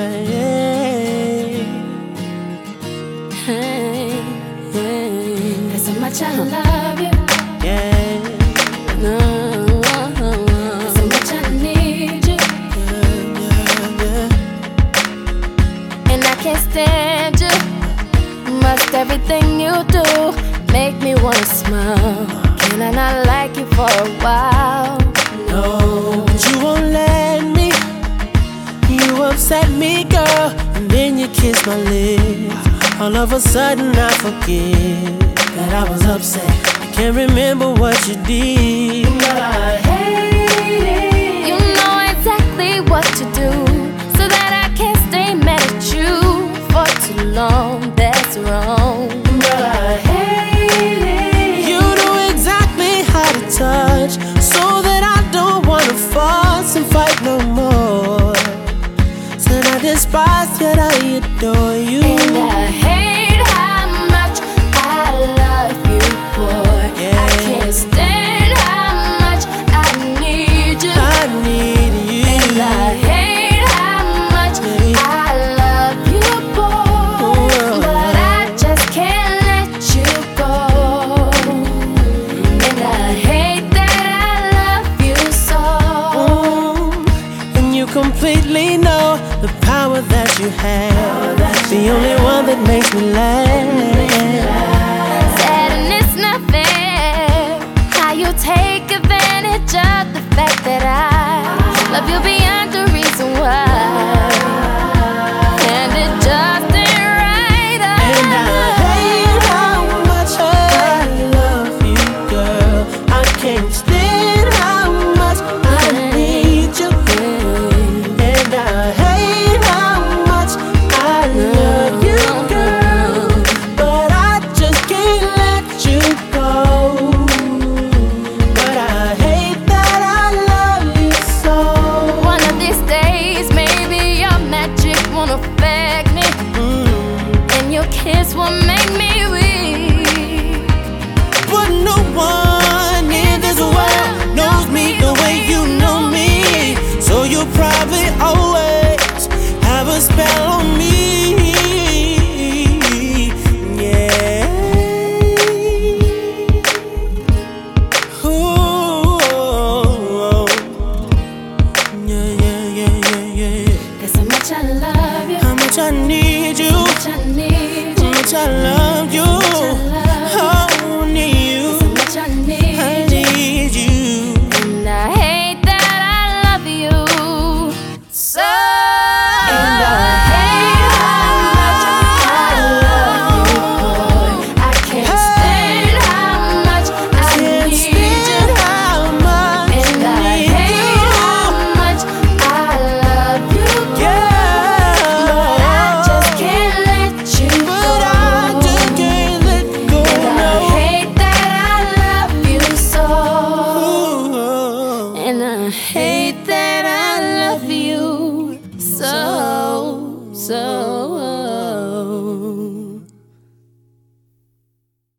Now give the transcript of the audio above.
Hey, so much I love you. Yeah. So much I need you. And I can't stand you. Must everything you do make me wanna smile. Can I not like you for a while? Upset me, girl, and then you kiss my lips. All of a sudden, I forget that I was upset. I can't remember what you did, despise, yet I adore you. And I hate how much I love you, boy. I can't stand how much I need you. I need you. And I hate how much I love you, boy. But I just can't let you go. And I hate that I love you so. Mm, and you completely know the power that you have. The only one that makes me laugh. Sad and it's not fair how you take advantage of the fact that I love you beyond the reason why. And it You probably